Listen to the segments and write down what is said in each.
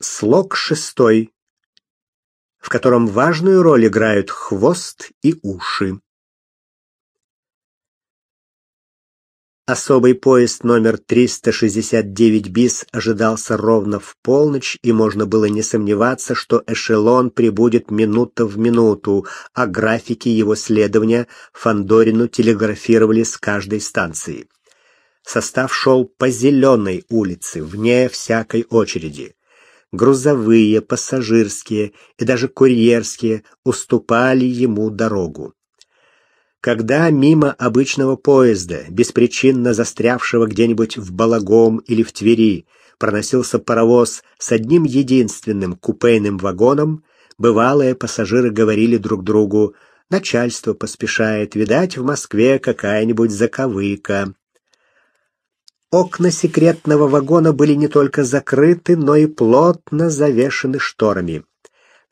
Слог шестой, в котором важную роль играют хвост и уши. Особый поезд номер 369 БИС ожидался ровно в полночь, и можно было не сомневаться, что эшелон прибудет минута в минуту, а графики его следования Фандорину телеграфировали с каждой станции. Состав шел по зеленой улице, вне всякой очереди. Грузовые, пассажирские и даже курьерские уступали ему дорогу. Когда мимо обычного поезда, беспричинно застрявшего где-нибудь в Балагом или в Твери, проносился паровоз с одним единственным купейным вагоном, бывалые пассажиры говорили друг другу «Начальство поспешает, видать, в Москве какая-нибудь заковыка». Окна секретного вагона были не только закрыты, но и плотно завешены шторами.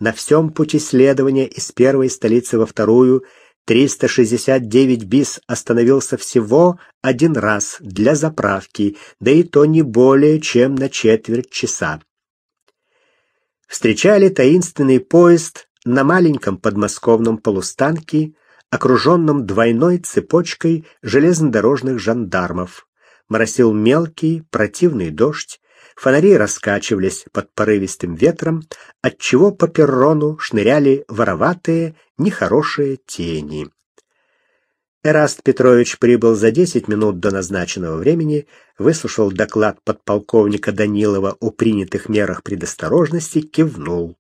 На всем пути следования из первой столицы во вторую – 369 БИС остановился всего один раз для заправки, да и то не более чем на четверть часа. Встречали таинственный поезд на маленьком подмосковном полустанке, окруженном двойной цепочкой железнодорожных жандармов. Моросил мелкий, противный дождь, Фонари раскачивались под порывистым ветром, отчего по перрону шныряли вороватые, нехорошие тени. Эраст Петрович прибыл за десять минут до назначенного времени, выслушал доклад подполковника Данилова о принятых мерах предосторожности, кивнул.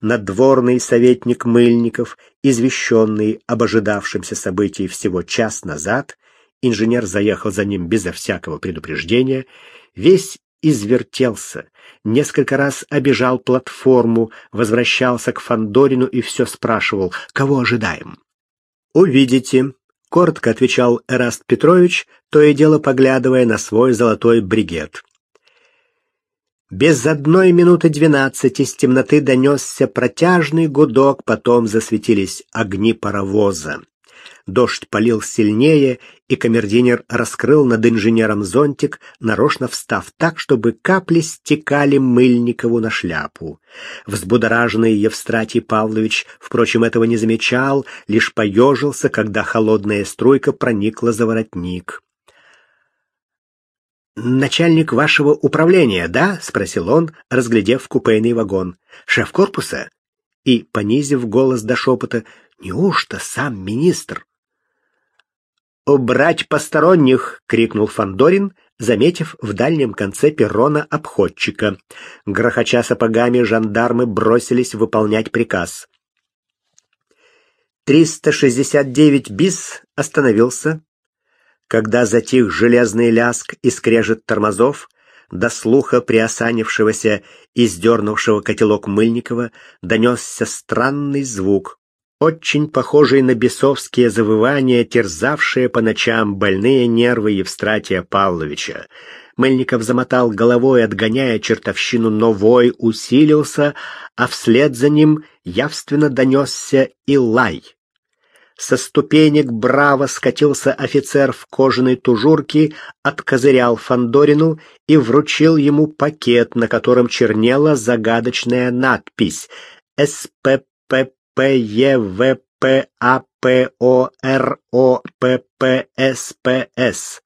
Надворный советник Мыльников, извещенный об ожидавшемся событии всего час назад, инженер заехал за ним безо всякого предупреждения, весь извертелся, несколько раз обежал платформу, возвращался к Фандорину и все спрашивал, кого ожидаем. «Увидите», — коротко отвечал Эраст Петрович, то и дело поглядывая на свой золотой бригет. Без одной минуты двенадцати с темноты донесся протяжный гудок, потом засветились огни паровоза. Дождь полил сильнее, и камердинер раскрыл над инженером зонтик, нарочно встав так, чтобы капли стекали Мыльникову на шляпу. Взбудораженный Евстратий Павлович, впрочем, этого не замечал, лишь поежился, когда холодная струйка проникла за воротник. «Начальник вашего управления, да?» — спросил он, разглядев купейный вагон. «Шеф корпуса?» И, понизив голос до шепота, «Неужто сам министр?» «Убрать посторонних!» — крикнул Фандорин, заметив в дальнем конце перрона обходчика. Грохоча сапогами жандармы бросились выполнять приказ. 369 бис остановился. Когда затих железный ляск и скрежет тормозов, до слуха приосанившегося и сдернувшего котелок Мыльникова донесся странный звук, очень похожий на бесовские завывания, терзавшие по ночам больные нервы Евстратия Павловича. Мельников замотал головой, отгоняя чертовщину, но вой усилился, а вслед за ним явственно донесся и лай. Со ступенек браво скатился офицер в кожаной тужурке, откозырял Фандорину и вручил ему пакет, на котором чернела загадочная надпись «СПП П Е В П А П О Р О П П С П С.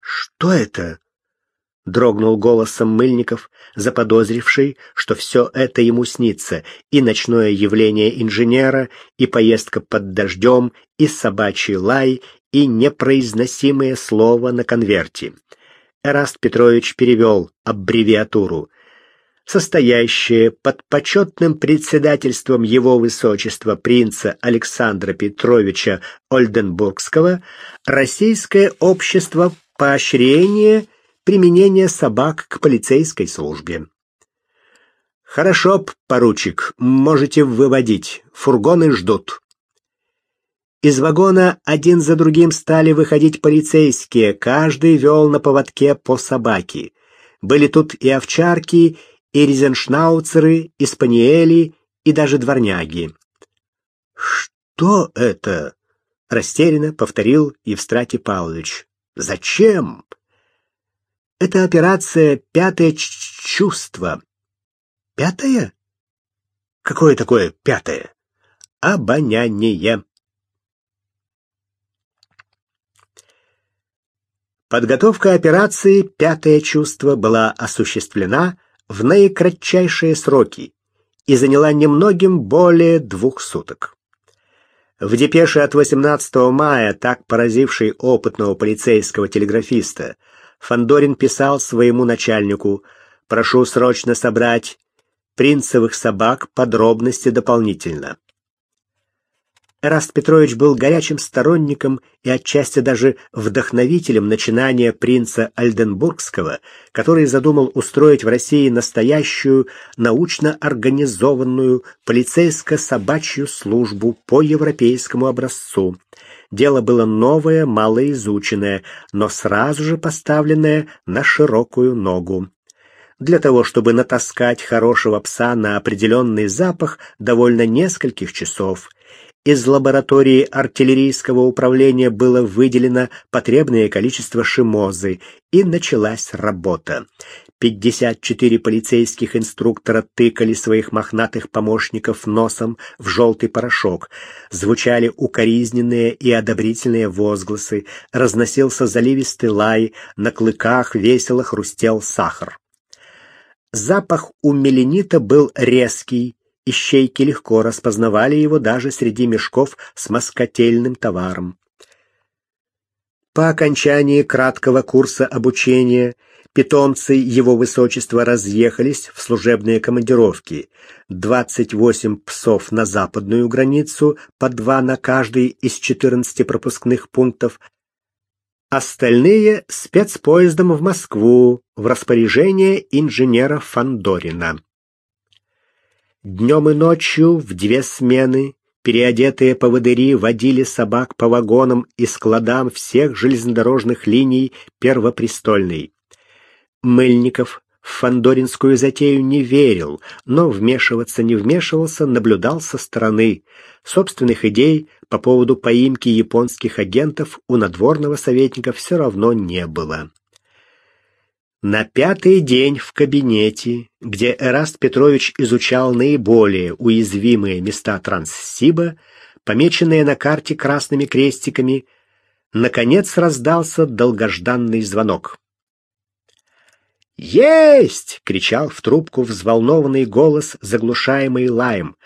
Что это? дрогнул голосом Мыльников, заподозривший, что все это ему снится, и ночное явление инженера, и поездка под дождем, и собачий лай, и непроизносимое слово на конверте. Эраст Петрович перевел аббревиатуру состоящее под почетным председательством его высочества принца Александра Петровича Ольденбургского Российское общество поощрения применения собак к полицейской службе. Хорошо, поручик, можете выводить. Фургоны ждут. Из вагона один за другим стали выходить полицейские, каждый вел на поводке по собаке. Были тут и овчарки, и резеншнауцеры, и и даже дворняги. «Что это?» — растерянно повторил Евстратий Павлович. «Зачем?» «Это операция «Пятое чувство», Пятое? Какое такое пятое? Обоняние. Подготовка операции «Пятое чувство» была осуществлена в наикратчайшие сроки и заняла немногим более двух суток. В депеше от 18 мая, так поразившей опытного полицейского телеграфиста, Фандорин писал своему начальнику «Прошу срочно собрать принцевых собак подробности дополнительно». Эраст Петрович был горячим сторонником и отчасти даже вдохновителем начинания принца Альденбургского, который задумал устроить в России настоящую научно организованную полицейско-собачью службу по европейскому образцу. Дело было новое, малоизученное, но сразу же поставленное на широкую ногу. Для того, чтобы натаскать хорошего пса на определенный запах, довольно нескольких часов – из лаборатории артиллерийского управления было выделено потребное количество шимозы, и началась работа. 54 полицейских инструктора тыкали своих мохнатых помощников носом в желтый порошок. Звучали укоризненные и одобрительные возгласы, разносился заливистый лай, на клыках весело хрустел сахар. Запах у меленита был резкий, Ищейки легко распознавали его даже среди мешков с москотельным товаром. По окончании краткого курса обучения питомцы его высочества разъехались в служебные командировки. 28 псов на западную границу, по два на каждый из 14 пропускных пунктов, остальные спецпоездом в Москву в распоряжение инженера Фандорина. Днем и ночью в две смены переодетые поводыри водили собак по вагонам и складам всех железнодорожных линий Первопрестольной. Мыльников в фандоринскую затею не верил, но вмешиваться не вмешивался, наблюдал со стороны. Собственных идей по поводу поимки японских агентов у надворного советника все равно не было. На пятый день в кабинете, где Эраст Петрович изучал наиболее уязвимые места Транссиба, помеченные на карте красными крестиками, наконец раздался долгожданный звонок. «Есть!» — кричал в трубку взволнованный голос, заглушаемый лаем.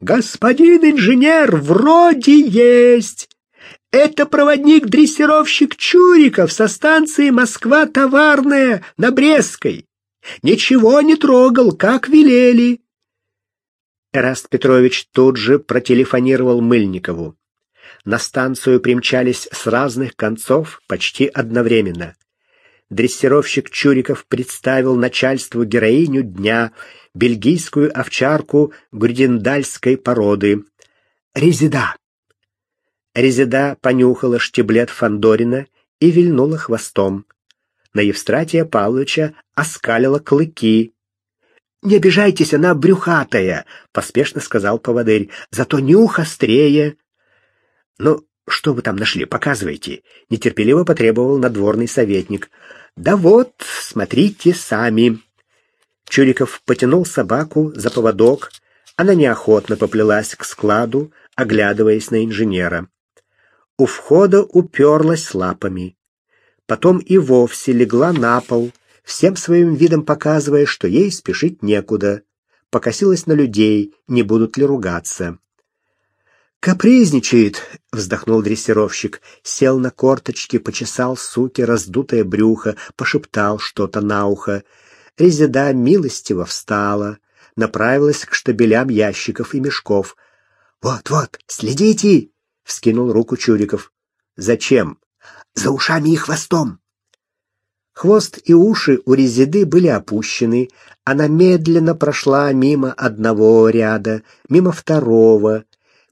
«Господин инженер, вроде есть! Это проводник-дрессировщик Чуриков со станции Москва-Товарная на Брестской. Ничего не трогал, как велели. Эраст Петрович тут же протелефонировал Мыльникову. На станцию примчались с разных концов почти одновременно. Дрессировщик Чуриков представил начальству героиню дня, бельгийскую овчарку грюдендальской породы. Резида. Резида понюхала штиблет Фандорина и вильнула хвостом. На Евстратия Павловича оскалила клыки. «Не обижайтесь, она брюхатая», — поспешно сказал поводырь. «Зато нюх острее». «Ну, что вы там нашли? Показывайте», — нетерпеливо потребовал надворный советник. «Да вот, смотрите сами». Чуриков потянул собаку за поводок. Она неохотно поплелась к складу, оглядываясь на инженера у входа уперлась лапами. Потом и вовсе легла на пол, всем своим видом показывая, что ей спешить некуда. Покосилась на людей, не будут ли ругаться. «Капризничает!» — вздохнул дрессировщик, сел на корточки, почесал суки раздутое брюхо, пошептал что-то на ухо. Резида милостиво встала, направилась к штабелям ящиков и мешков. «Вот-вот, следите!» Вскинул руку Чуриков. Зачем? За ушами и хвостом. Хвост и уши у резиды были опущены. Она медленно прошла мимо одного ряда, мимо второго.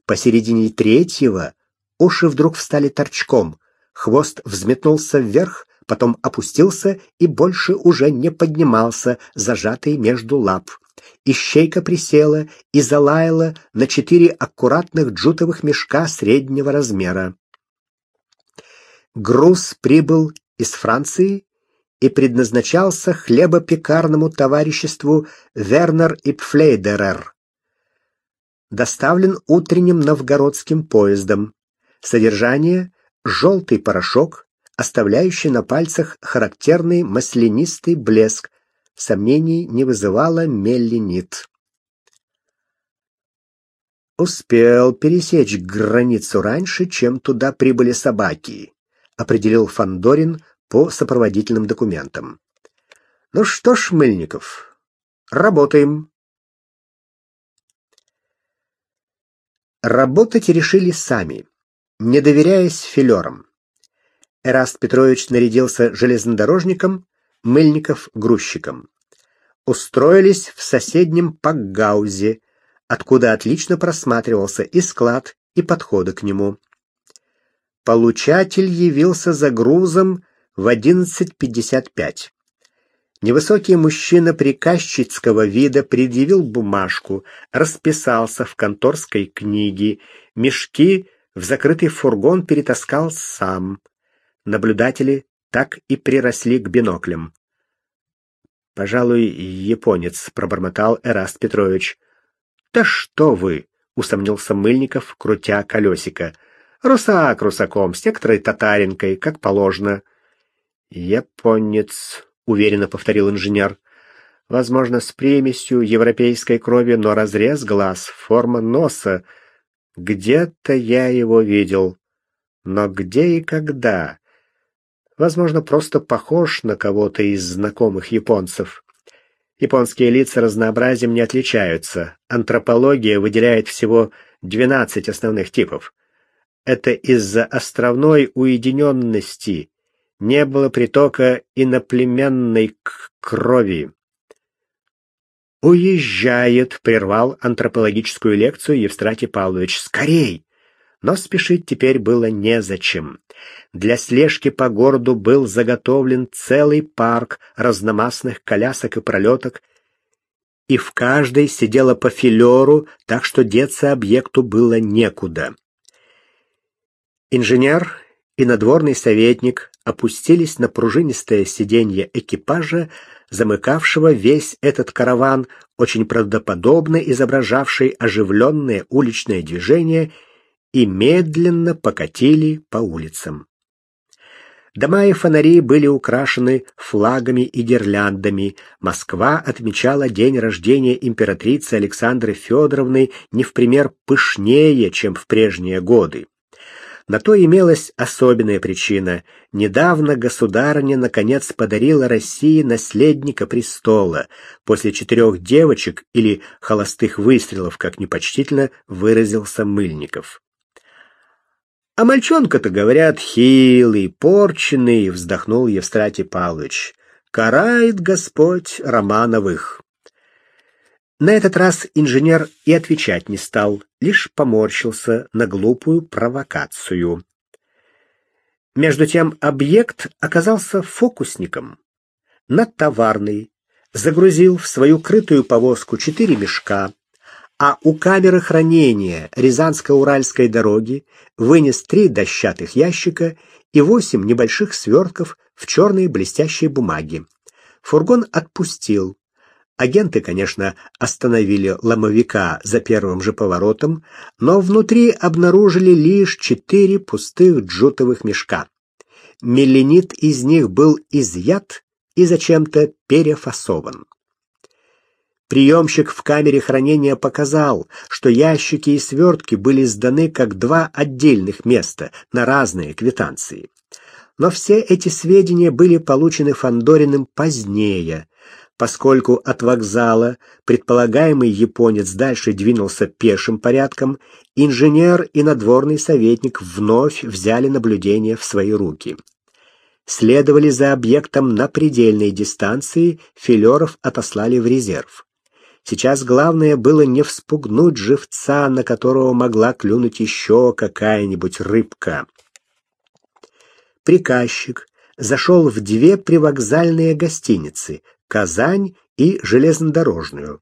Посередине третьего уши вдруг встали торчком. Хвост взметнулся вверх, потом опустился и больше уже не поднимался, зажатый между лап. Ищейка присела и залаяла на четыре аккуратных джутовых мешка среднего размера. Груз прибыл из Франции и предназначался хлебопекарному товариществу Вернер и Пфлейдерер. Доставлен утренним новгородским поездом. Содержание – желтый порошок, оставляющий на пальцах характерный маслянистый блеск, сомнений не вызывало мелленит. Успел пересечь границу раньше, чем туда прибыли собаки, определил Фандорин по сопроводительным документам. Ну что ж, Мыльников, работаем. Работать решили сами, не доверяясь филерам. Эраст Петрович нарядился железнодорожником, Мыльников — грузчиком. Устроились в соседнем Пакгаузе, откуда отлично просматривался и склад, и подходы к нему. Получатель явился за грузом в 11.55. Невысокий мужчина приказчицкого вида предъявил бумажку, расписался в конторской книге, мешки в закрытый фургон перетаскал сам. Наблюдатели так и приросли к биноклям. «Пожалуй, японец», — пробормотал Эраст Петрович. «Да что вы!» — усомнился Мыльников, крутя колесико. «Русак русаком, с некоторой татаринкой, как положено». «Японец», — уверенно повторил инженер. «Возможно, с примесью европейской крови, но разрез глаз, форма носа. Где-то я его видел. Но где и когда? Возможно, просто похож на кого-то из знакомых японцев. Японские лица разнообразием не отличаются. Антропология выделяет всего 12 основных типов. Это из-за островной уединенности. Не было притока иноплеменной крови. «Уезжает», — прервал антропологическую лекцию Евстратий Павлович. «Скорей!» Но спешить теперь было незачем. Для слежки по городу был заготовлен целый парк разномастных колясок и пролеток, и в каждой сидело по филеру, так что деться объекту было некуда. Инженер и надворный советник опустились на пружинистое сиденье экипажа, замыкавшего весь этот караван, очень правдоподобно изображавший оживленное уличное движение и медленно покатили по улицам. Дома и фонари были украшены флагами и гирляндами. Москва отмечала день рождения императрицы Александры Федоровны не в пример пышнее, чем в прежние годы. На то имелась особенная причина. Недавно государыня наконец подарила России наследника престола после четырех девочек или холостых выстрелов, как непочтительно выразился Мыльников. А мальчонка-то, говорят, хилый, порченный, вздохнул Евстратий Павлович. Карает Господь Романовых. На этот раз инженер и отвечать не стал, лишь поморщился на глупую провокацию. Между тем объект оказался фокусником. Надтоварный, загрузил в свою крытую повозку четыре мешка, а у камеры хранения Рязанско-Уральской дороги вынес три дощатых ящика и восемь небольших свертков в черной блестящей бумаге. Фургон отпустил. Агенты, конечно, остановили ломовика за первым же поворотом, но внутри обнаружили лишь четыре пустых джутовых мешка. Меленит из них был изъят и зачем-то перефасован. Приемщик в камере хранения показал, что ящики и свертки были сданы как два отдельных места на разные квитанции. Но все эти сведения были получены Фандориным позднее, поскольку от вокзала предполагаемый японец дальше двинулся пешим порядком, инженер и надворный советник вновь взяли наблюдение в свои руки. Следовали за объектом на предельной дистанции, филеров отослали в резерв. Сейчас главное было не вспугнуть живца, на которого могла клюнуть еще какая-нибудь рыбка. Приказчик зашел в две привокзальные гостиницы «Казань» и «Железнодорожную».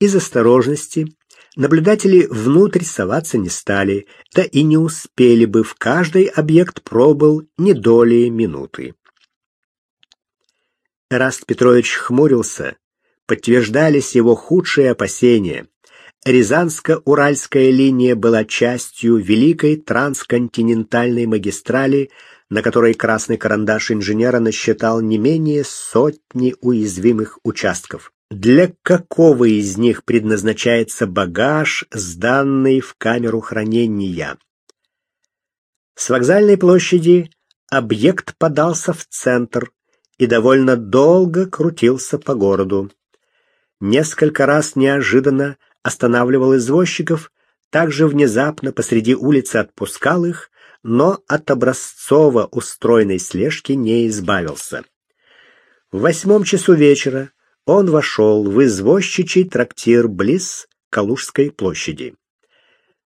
Из осторожности наблюдатели внутрь соваться не стали, да и не успели бы, в каждый объект пробыл не доли минуты. Эраст Петрович хмурился. Подтверждались его худшие опасения. Рязанско-Уральская линия была частью великой трансконтинентальной магистрали, на которой красный карандаш инженера насчитал не менее сотни уязвимых участков. Для какого из них предназначается багаж, сданный в камеру хранения? С вокзальной площади объект подался в центр и довольно долго крутился по городу. Несколько раз неожиданно останавливал извозчиков, также внезапно посреди улицы отпускал их, но от образцово устроенной слежки не избавился. В восьмом часу вечера он вошел в извозчичий трактир близ Калужской площади.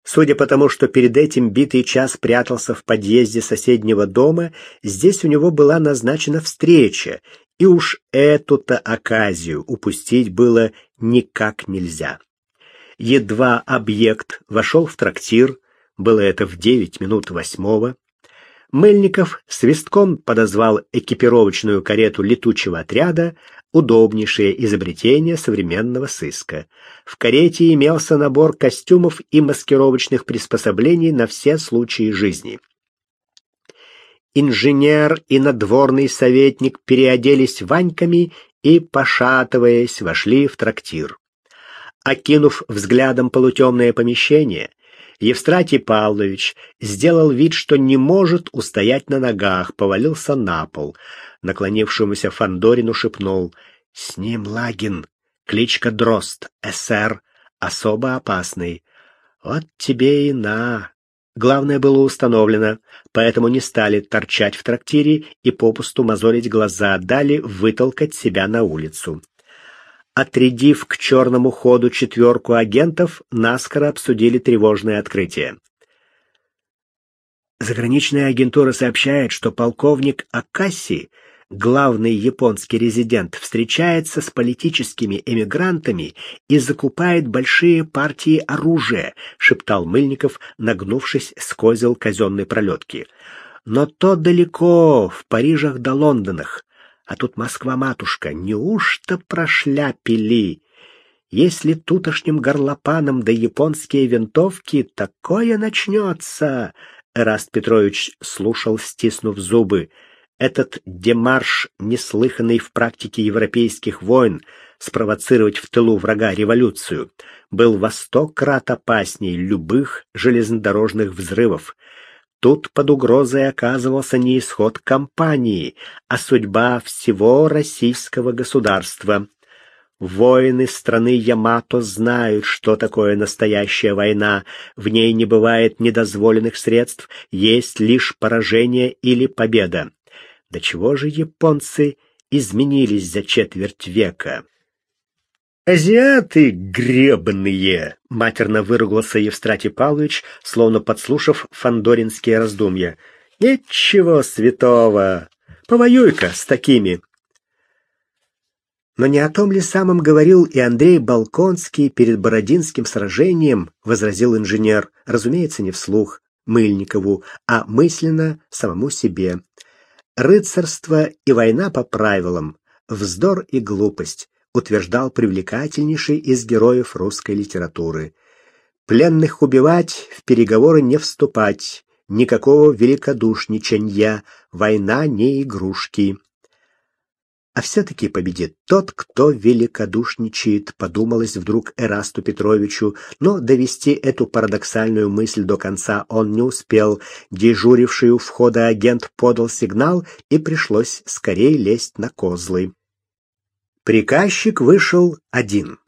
Судя по тому, что перед этим битый час прятался в подъезде соседнего дома, здесь у него была назначена встреча, и уж эту-то оказию упустить было никак нельзя. Едва объект вошел в трактир, было это в девять минут восьмого, Мельников свистком подозвал экипировочную карету летучего отряда, удобнейшее изобретение современного сыска. В карете имелся набор костюмов и маскировочных приспособлений на все случаи жизни. Инженер и надворный советник переоделись ваньками и, пошатываясь, вошли в трактир. Окинув взглядом полутемное помещение, Евстратий Павлович сделал вид, что не может устоять на ногах, повалился на пол. Наклонившемуся Фандорину шепнул «С ним Лагин, кличка Дрозд, СР, особо опасный. Вот тебе и на». Главное было установлено, поэтому не стали торчать в трактире и попусту мозолить глаза, дали вытолкать себя на улицу. Отрядив к черному ходу четверку агентов, наскоро обсудили тревожное открытие. Заграничная агентура сообщает, что полковник Акаси, главный японский резидент, встречается с политическими эмигрантами и закупает большие партии оружия, шептал Мыльников, нагнувшись с козел казенной пролетки. Но то далеко, в Парижах да Лондонах. А тут Москва-матушка, неужто прошляпили? Если тутошним горлопанам да японские винтовки, такое начнется. Эраст Петрович слушал, стиснув зубы. Этот демарш, неслыханный в практике европейских войн, спровоцировать в тылу врага революцию, был во сто крат опасней любых железнодорожных взрывов. Тут под угрозой оказывался не исход кампании, а судьба всего российского государства. Воины страны Ямато знают, что такое настоящая война. В ней не бывает недозволенных средств, есть лишь поражение или победа. До чего же японцы изменились за четверть века? «Азиаты гребные!» — матерно выругался Евстратий Павлович, словно подслушав фандоринские раздумья. «Ничего святого! Повоюй-ка с такими!» Но не о том ли самом говорил и Андрей Балконский перед Бородинским сражением, возразил инженер, разумеется, не вслух Мыльникову, а мысленно самому себе. Рыцарство и война по правилам, вздор и глупость утверждал привлекательнейший из героев русской литературы. Пленных убивать, в переговоры не вступать, никакого великодушничанья, война не игрушки. А все-таки победит тот, кто великодушничает, подумалось вдруг Эрасту Петровичу, но довести эту парадоксальную мысль до конца он не успел. Дежуривший у входа агент подал сигнал, и пришлось скорее лезть на козлы. Приказчик вышел один.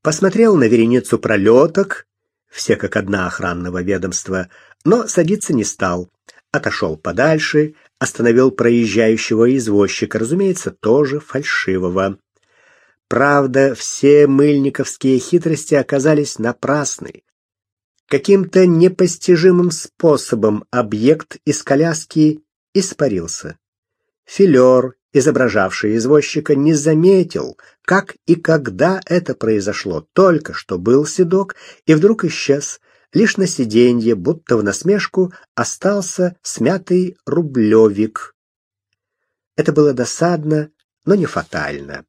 Посмотрел на вереницу пролеток, все как одна охранного ведомства, но садиться не стал. Отошел подальше, остановил проезжающего извозчика, разумеется, тоже фальшивого. Правда, все мыльниковские хитрости оказались напрасны. Каким-то непостижимым способом объект из коляски испарился. Филер, изображавший извозчика, не заметил, как и когда это произошло. Только что был седок и вдруг исчез. Лишь на сиденье, будто в насмешку, остался смятый рублевик. Это было досадно, но не фатально.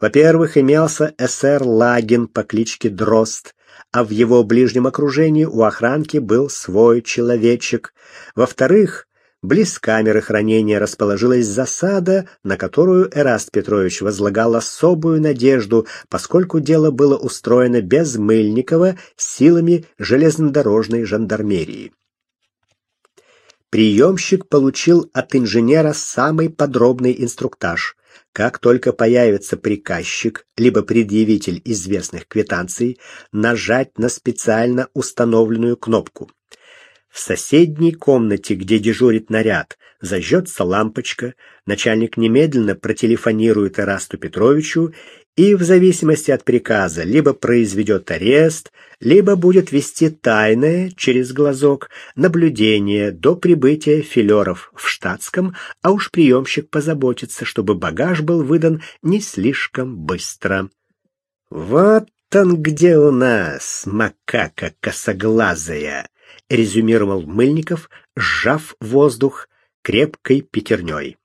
Во-первых, имелся СР Лагин по кличке Дрозд, а в его ближнем окружении у охранки был свой человечек. Во-вторых, близ камеры хранения расположилась засада, на которую Эраст Петрович возлагал особую надежду, поскольку дело было устроено без Мыльникова силами железнодорожной жандармерии. Приемщик получил от инженера самый подробный инструктаж. Как только появится приказчик либо предъявитель известных квитанций, нажать на специально установленную кнопку. В соседней комнате, где дежурит наряд, зажжется лампочка, начальник немедленно протелефонирует Ирасту Петровичу и в зависимости от приказа либо произведет арест, либо будет вести тайное через глазок наблюдение до прибытия филеров в штатском, а уж приемщик позаботится, чтобы багаж был выдан не слишком быстро. Вот он где у нас, макака косоглазая, резюмировал Мыльников, сжав воздух крепкой пятерней.